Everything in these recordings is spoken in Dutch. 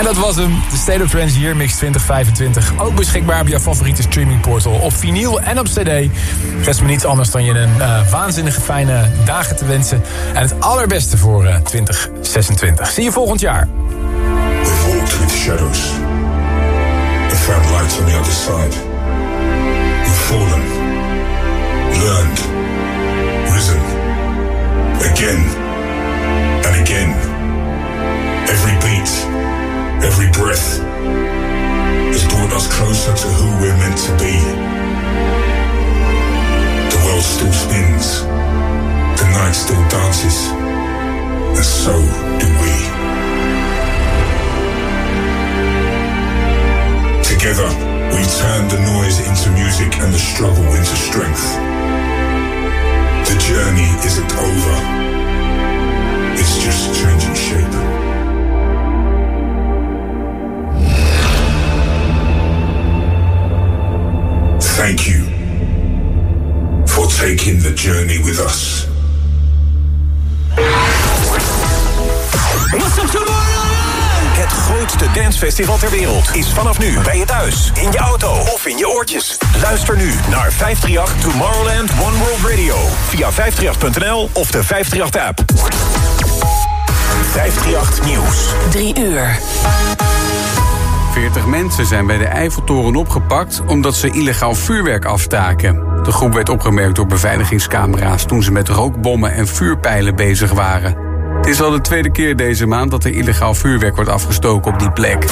En dat was hem, de State of Trance Year Mix 2025. Ook beschikbaar op jouw favoriete streamingportal. Op vinyl en op cd. Rest me niets anders dan je een uh, waanzinnige fijne dagen te wensen. En het allerbeste voor uh, 2026. Zie je volgend jaar. We've walked shadows. We found light on the other side. We've fallen. Learned. Risen. Again. And again. Every beat. Every breath has brought us closer to who we're meant to be. The world still spins, the night still dances, and so do we. Together, we turn the noise into music and the struggle into strength. The journey isn't over, it's just changing shape. Thank you for taking the journey with us. Het grootste dancefestival ter wereld is vanaf nu bij je thuis, in je auto of in je oortjes. Luister nu naar 538 Tomorrowland One World Radio via 538.nl of de 538-app. 538 Nieuws. 3 uur. 40 mensen zijn bij de Eiffeltoren opgepakt omdat ze illegaal vuurwerk afstaken. De groep werd opgemerkt door beveiligingscamera's toen ze met rookbommen en vuurpijlen bezig waren. Het is al de tweede keer deze maand dat er illegaal vuurwerk wordt afgestoken op die plek.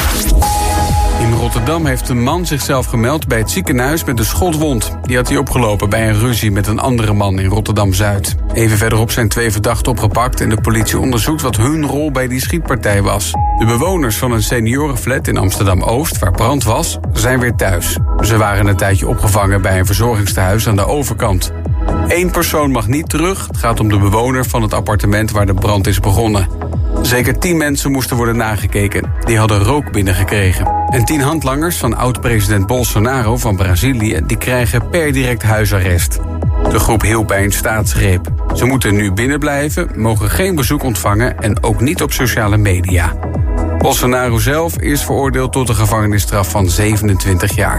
In Rotterdam heeft een man zichzelf gemeld bij het ziekenhuis met een schotwond. Die had hij opgelopen bij een ruzie met een andere man in Rotterdam-Zuid. Even verderop zijn twee verdachten opgepakt... en de politie onderzoekt wat hun rol bij die schietpartij was. De bewoners van een seniorenflat in Amsterdam-Oost, waar brand was, zijn weer thuis. Ze waren een tijdje opgevangen bij een verzorgingstehuis aan de overkant. Eén persoon mag niet terug. Het gaat om de bewoner van het appartement waar de brand is begonnen. Zeker tien mensen moesten worden nagekeken. Die hadden rook binnengekregen. En tien handlangers van oud-president Bolsonaro van Brazilië... die krijgen per direct huisarrest. De groep hielp bij een staatsgreep. Ze moeten nu binnenblijven, mogen geen bezoek ontvangen... en ook niet op sociale media. Bolsonaro zelf is veroordeeld tot een gevangenisstraf van 27 jaar.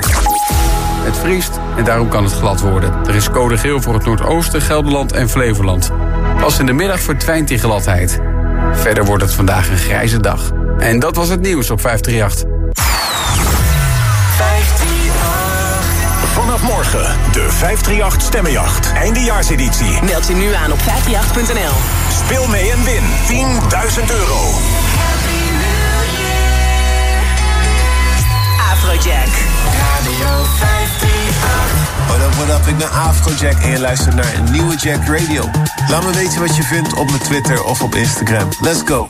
Het vriest en daarom kan het glad worden. Er is code geel voor het Noordoosten, Gelderland en Flevoland. Pas in de middag verdwijnt die gladheid. Verder wordt het vandaag een grijze dag. En dat was het nieuws op 538. Vanaf morgen de 538 Stemmenjacht. Eindejaarseditie. Meld je nu aan op 538.nl. Speel mee en win 10.000 euro. Afrojack. Radio 538. What up, what up, ik ben Afrojack en je luistert naar een nieuwe Jack Radio. Laat me weten wat je vindt op mijn Twitter of op Instagram. Let's go.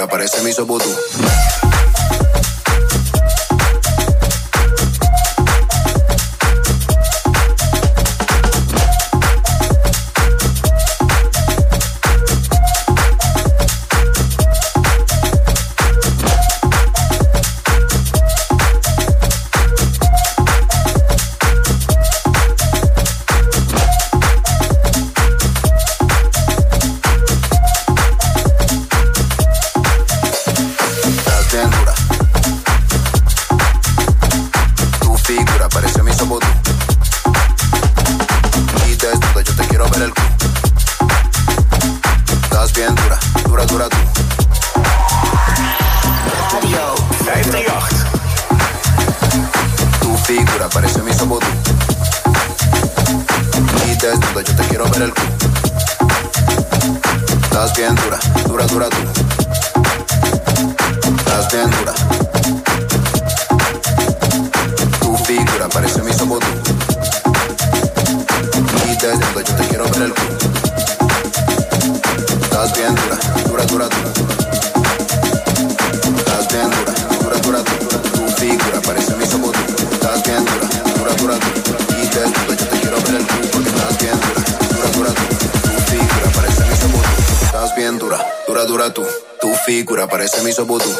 cintura, parece mi sobotú. Tu figura parece mi sobotú.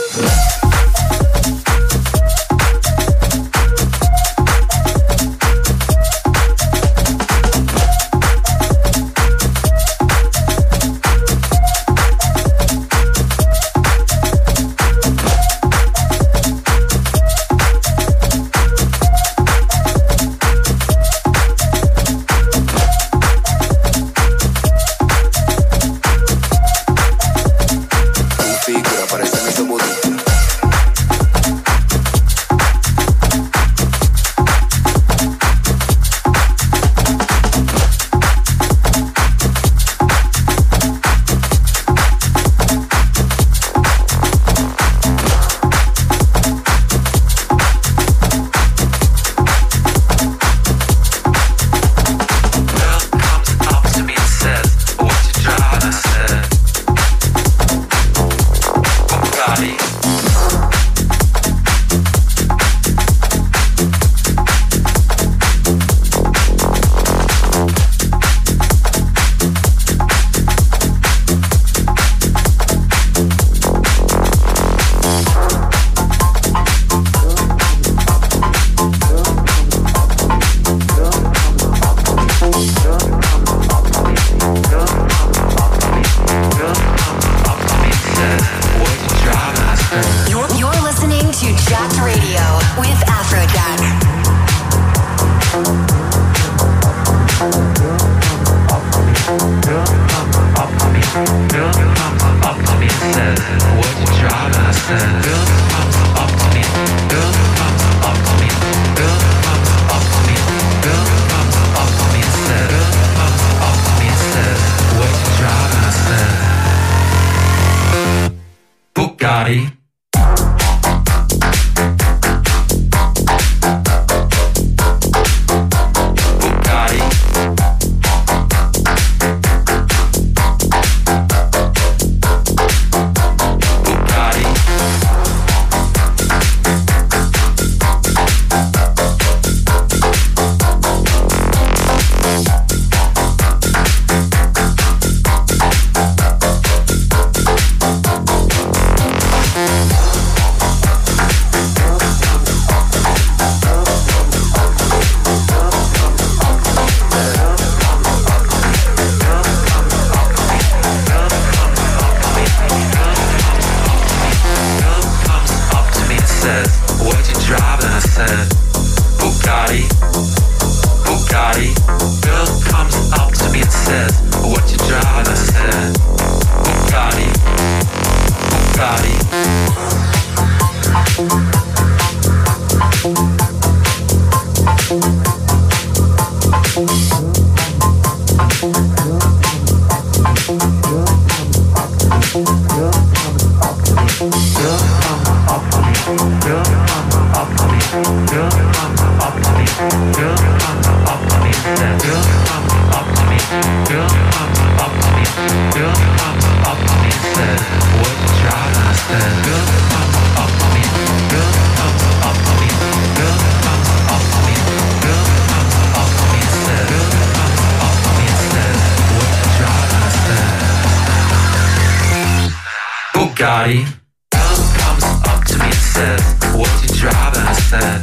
Bugatti. Ellen comes up to me and says, What you driving? I said,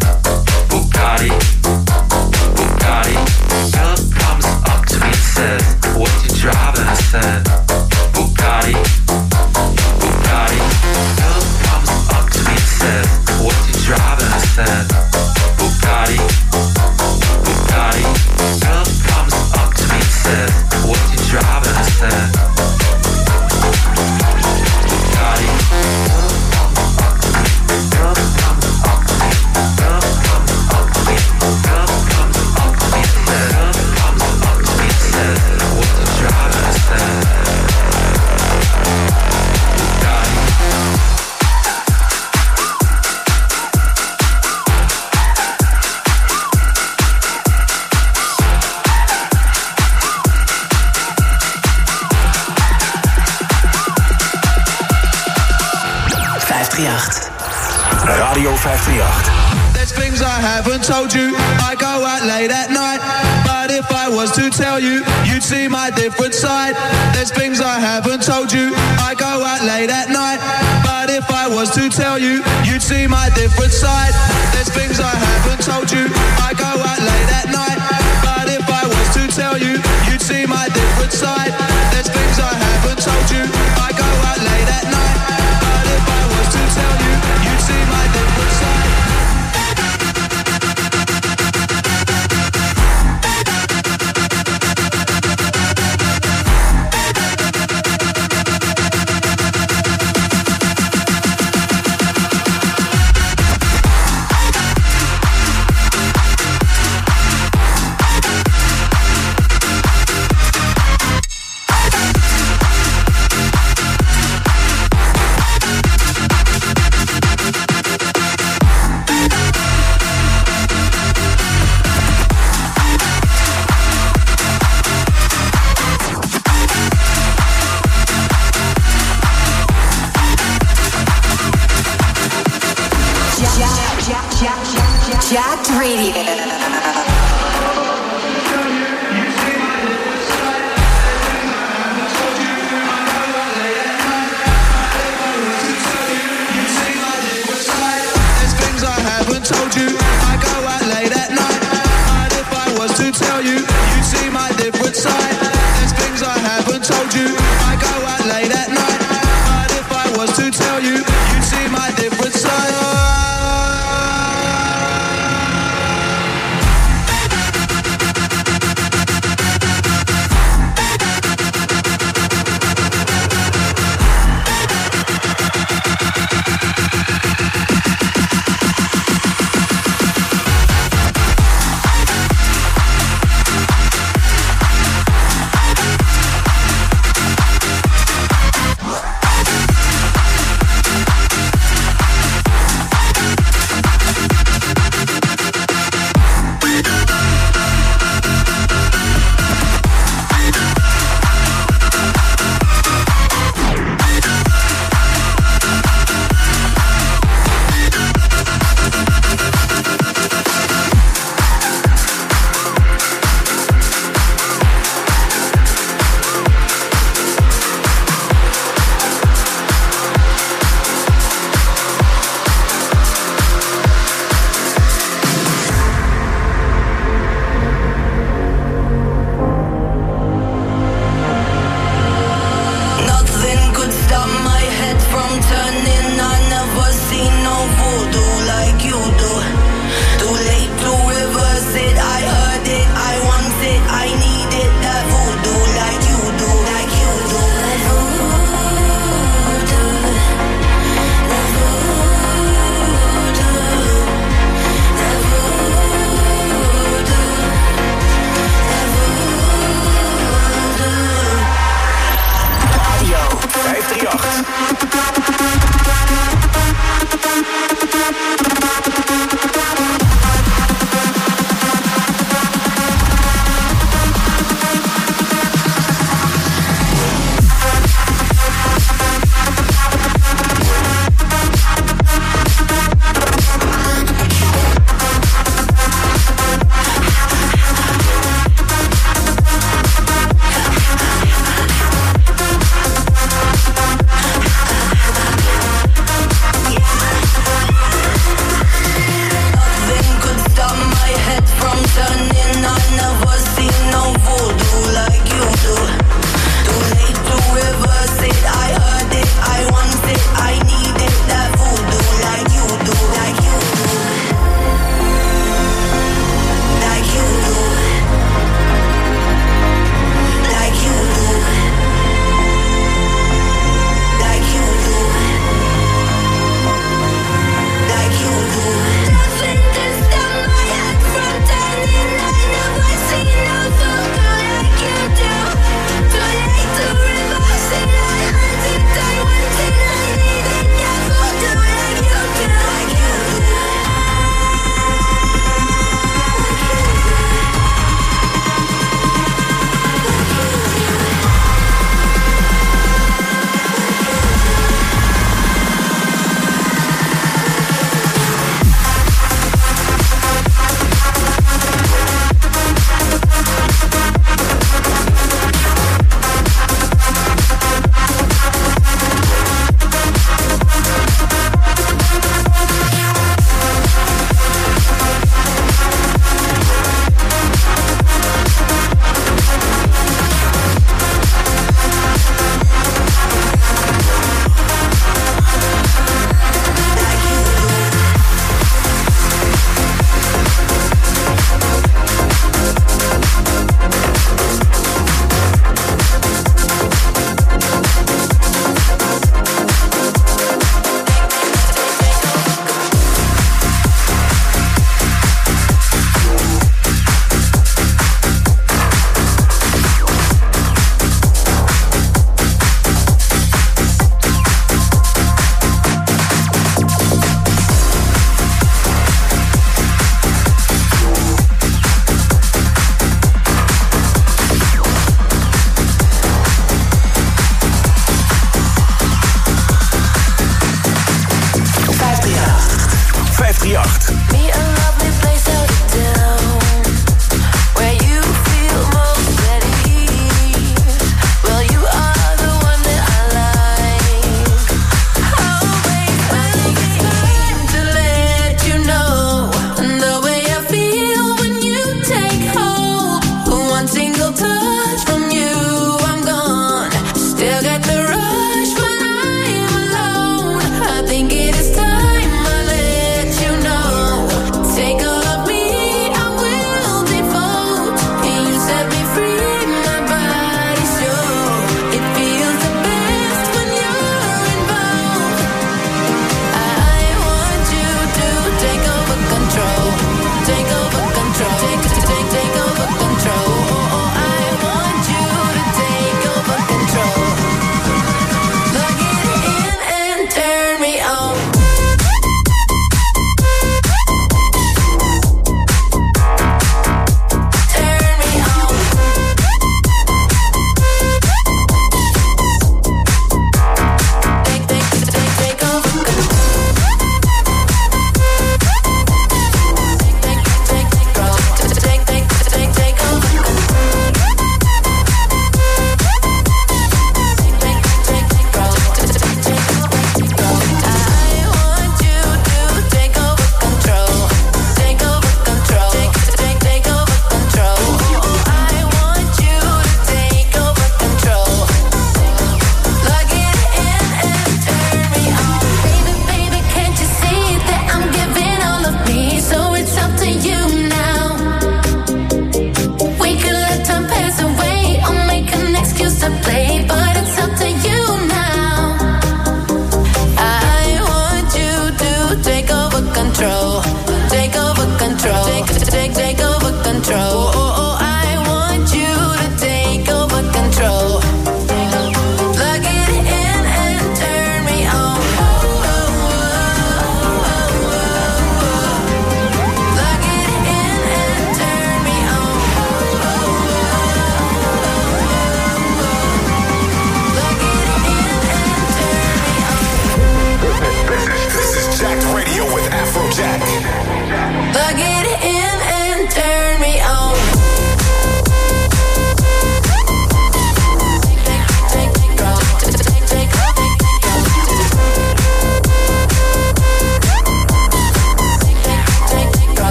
Bugatti. Bugatti. Ellen comes up to me and says, What you driving? I said,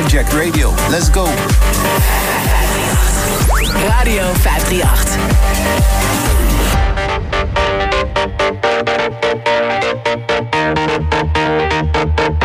Jack Radio. Let's go. Radio 538. Walking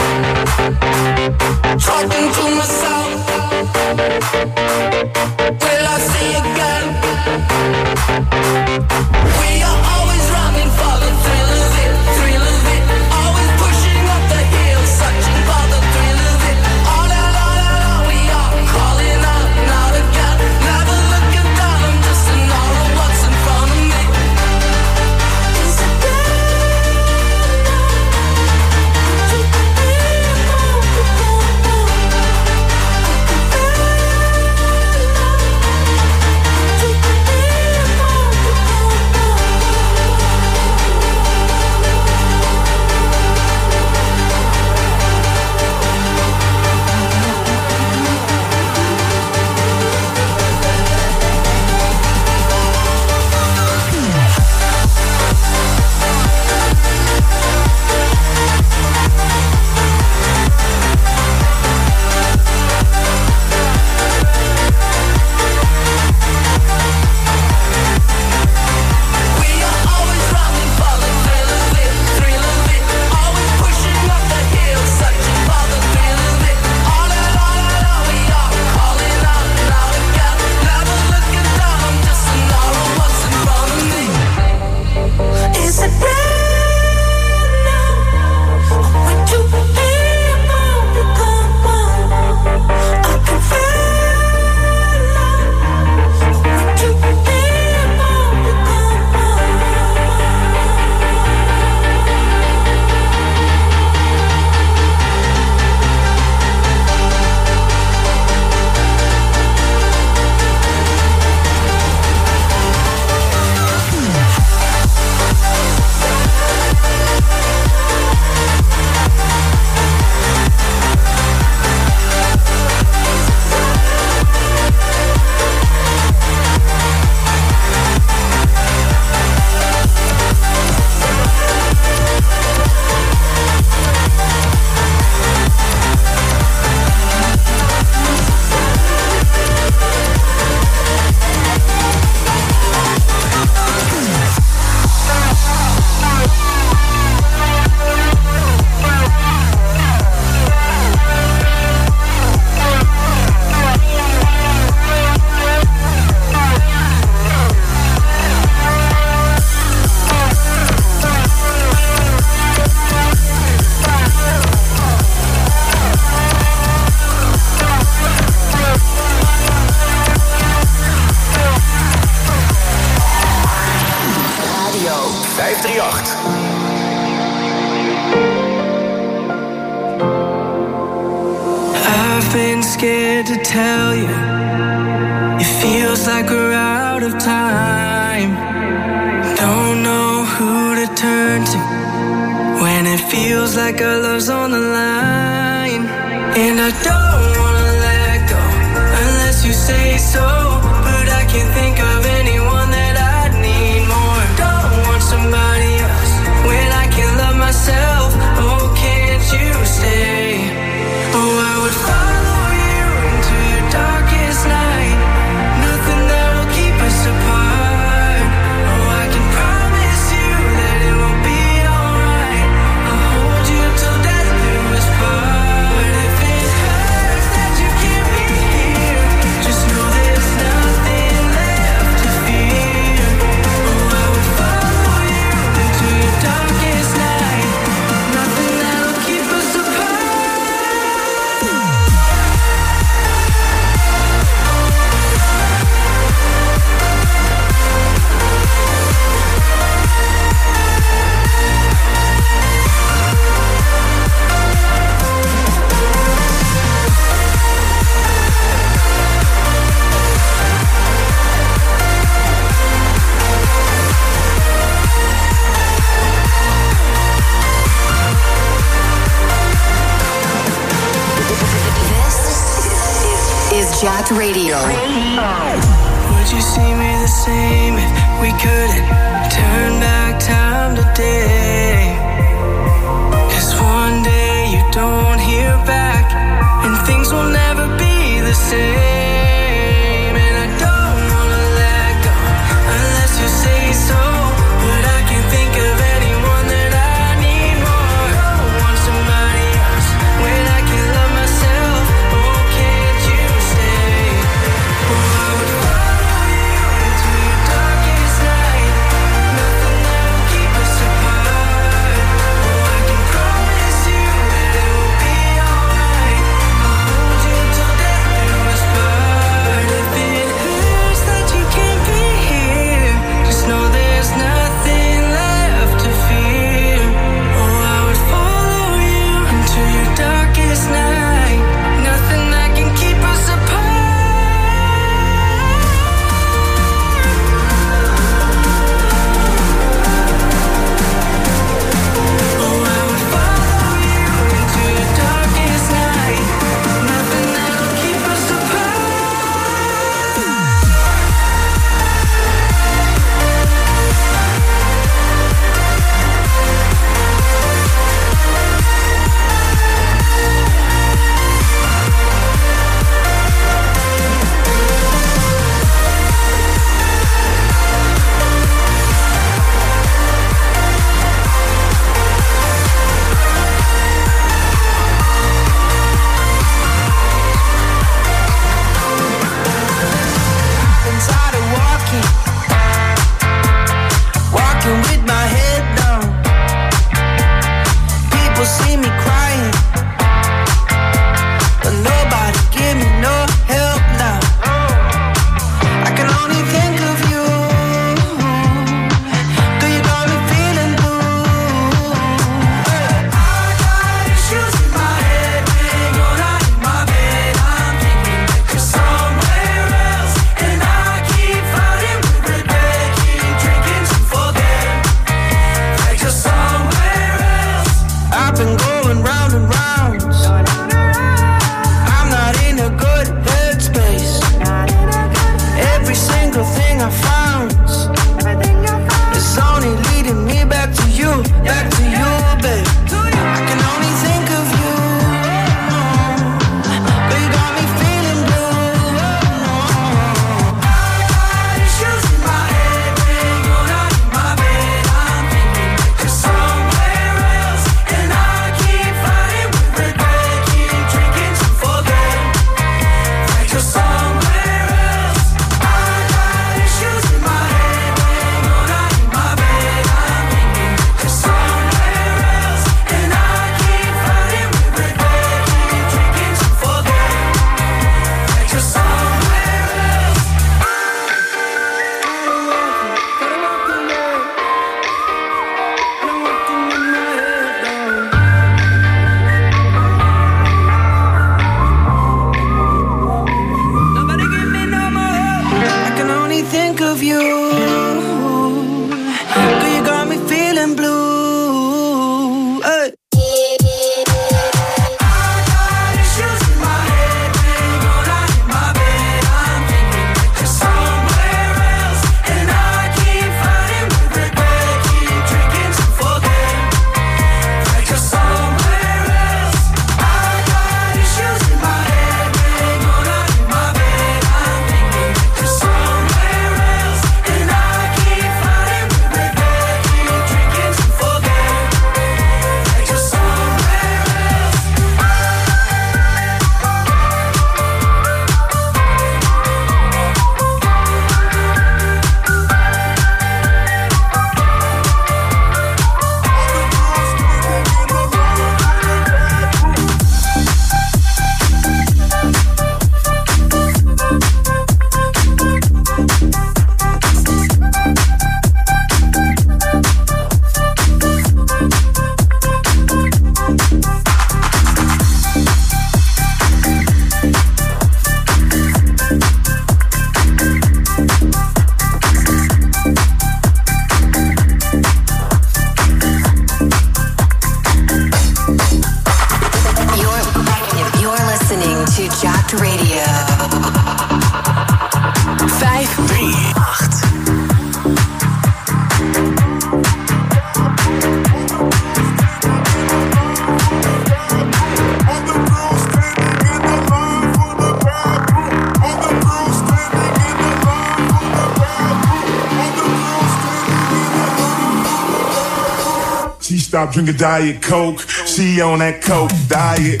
stopped drinking Diet Coke. She on that Coke diet.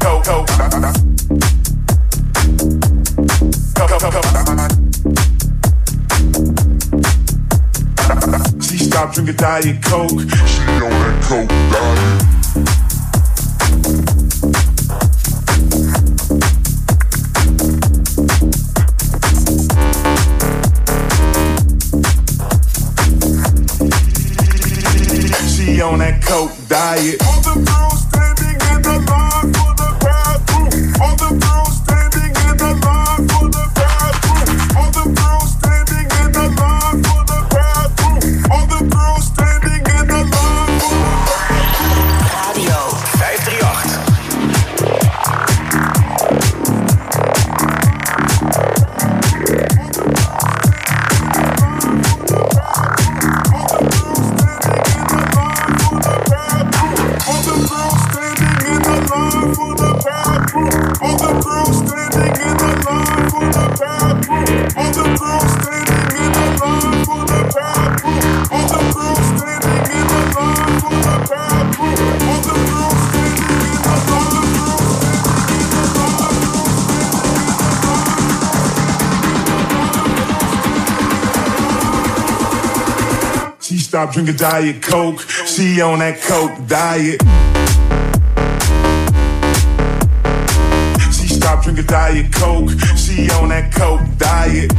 Coke, Coke. Coke, Coke, Coke. She stopped drinking Diet Coke. She buy. She stopped drinking Diet Coke. She on that Coke diet. Stopped drinking Diet Coke. She on that Coke diet.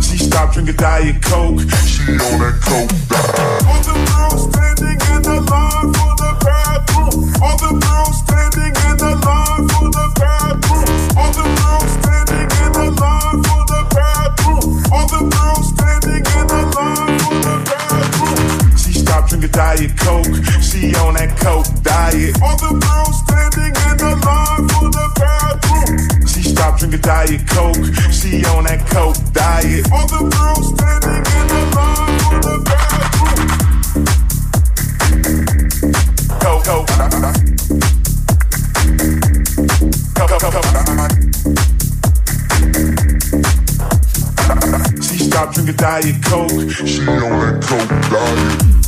She stopped drinking Diet Coke. She on that Coke diet. All the girls standing in the line for the bathroom. All the girls standing in the line for the bathroom. All the girls standing in the line for the bathroom. All the girls standing in the line for the bathroom. She stopped drinking Diet Coke. She on that Coke diet. All the girls standing in the line for the bathroom. She stopped drinking Diet Coke. She on that Coke diet. All the girls standing in the line for the bathroom. Coke, Coke. Coke, Coke, Coke. She stopped drinking Diet Coke. She on that Coke diet.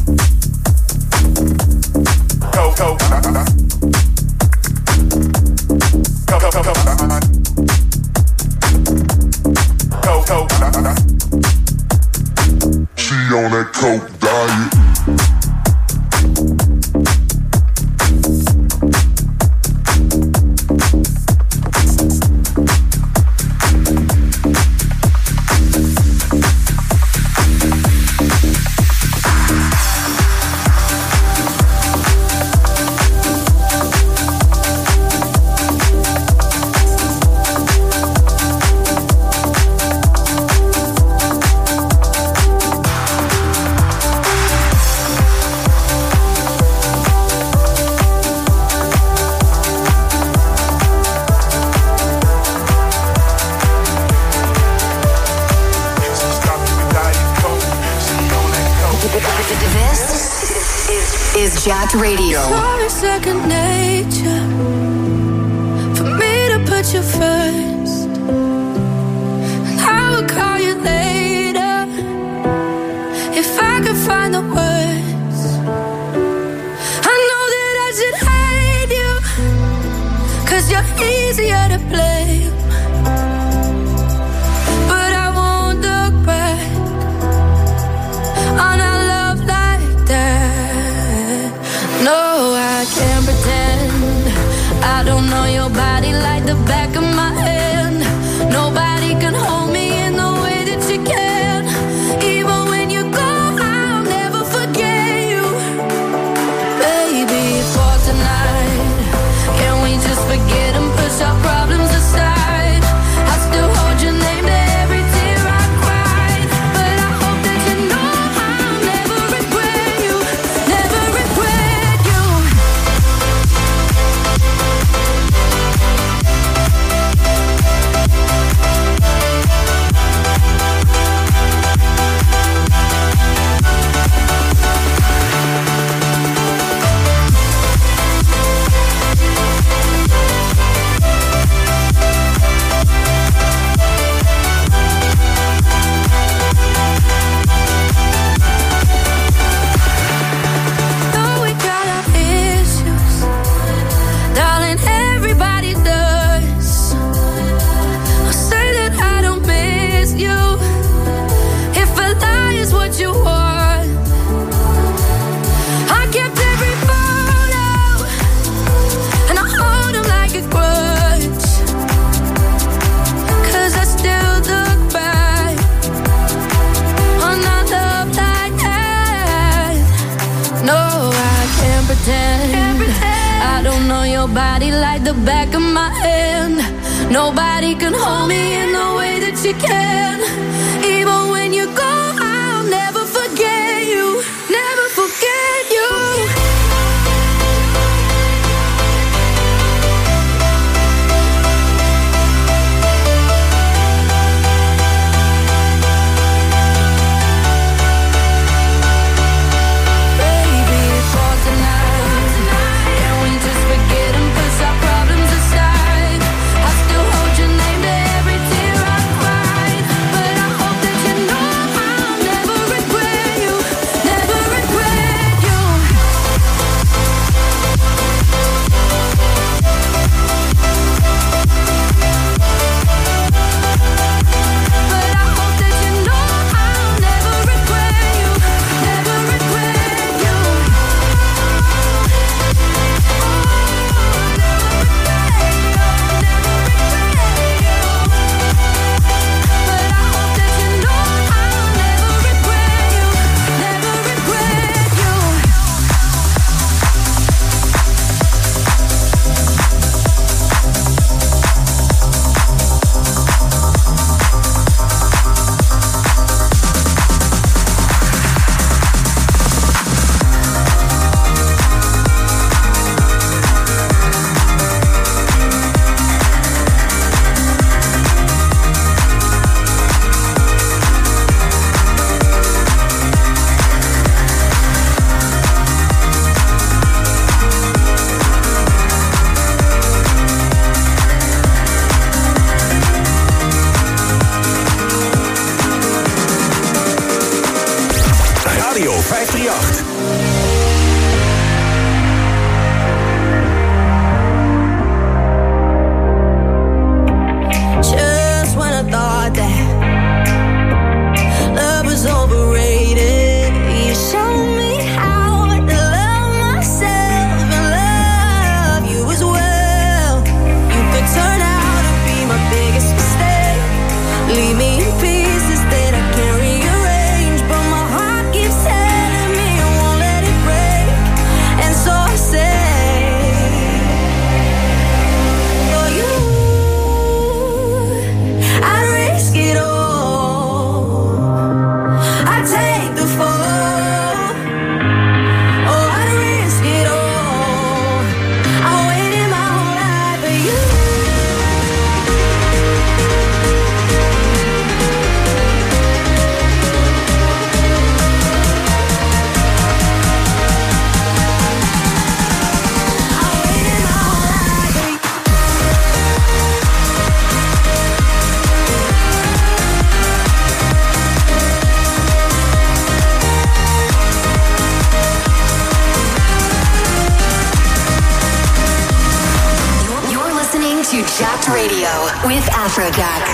Afrojack.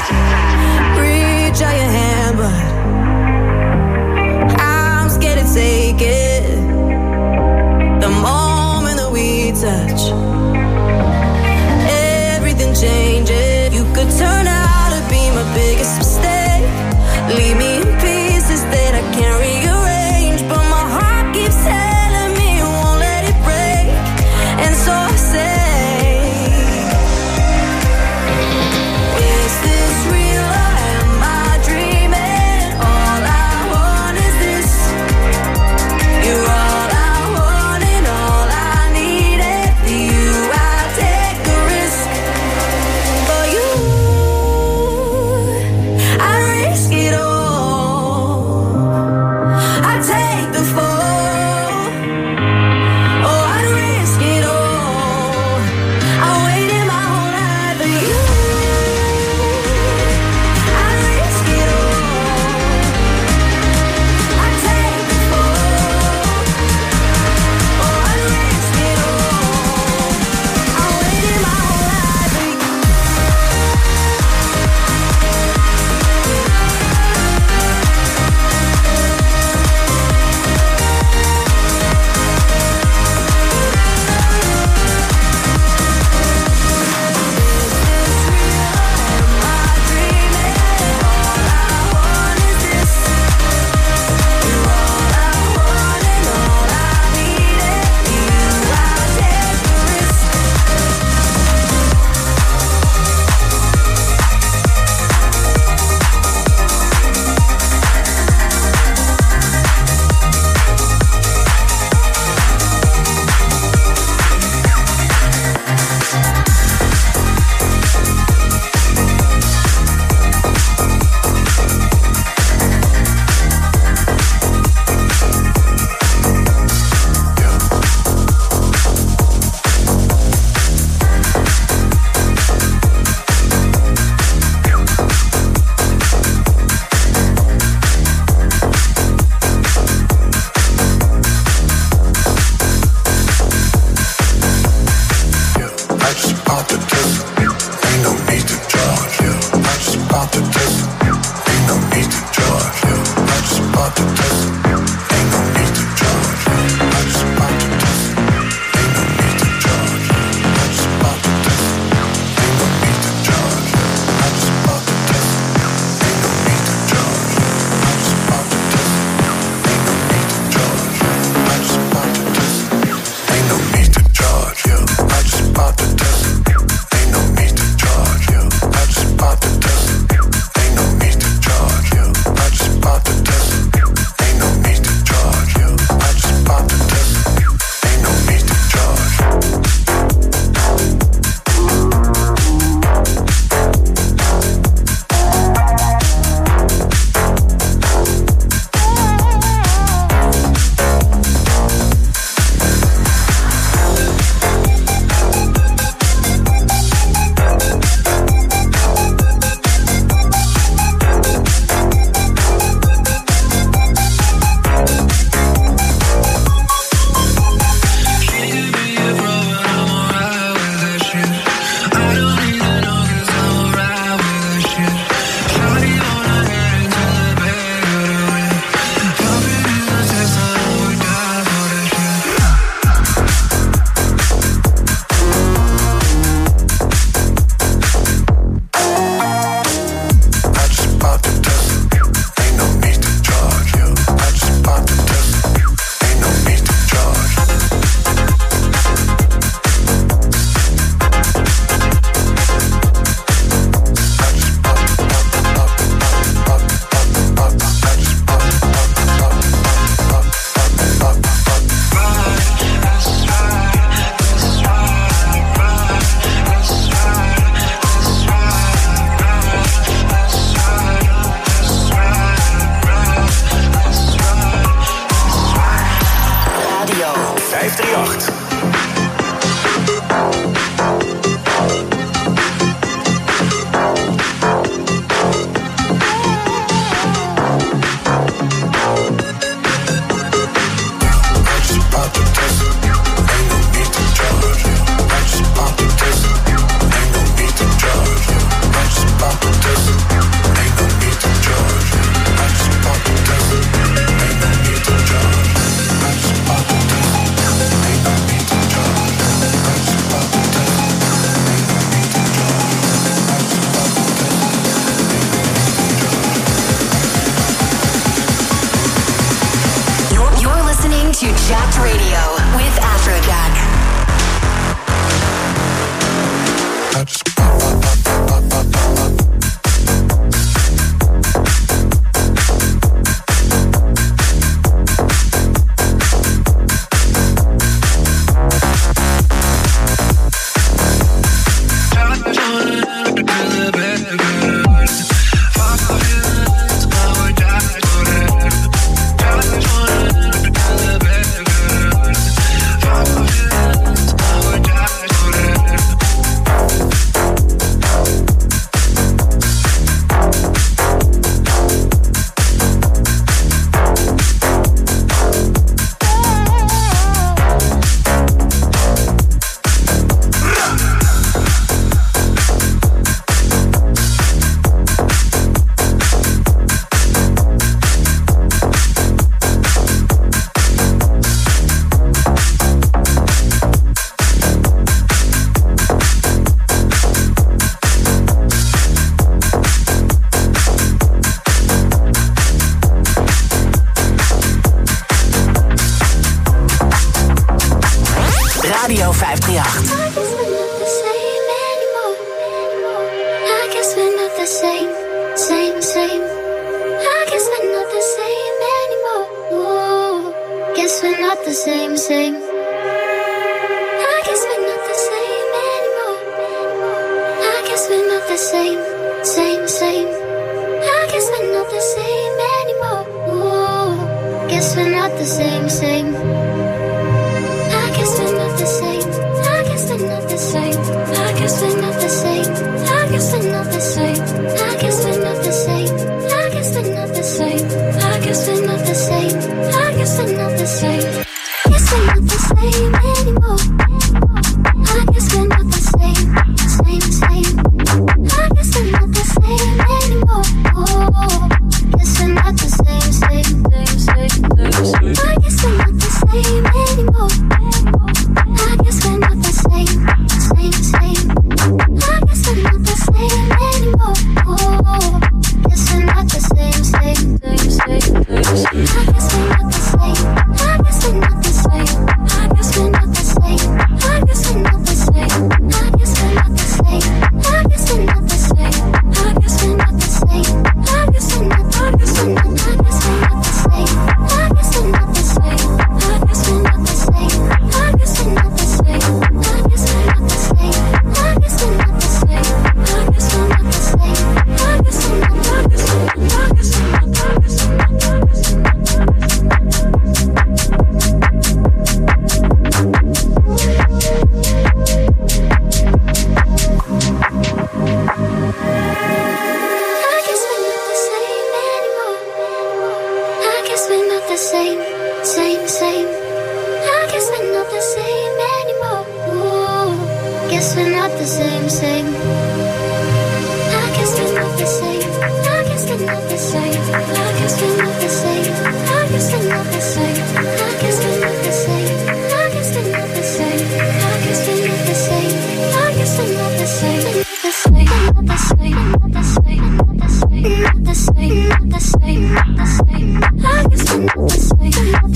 To Jacked Radio with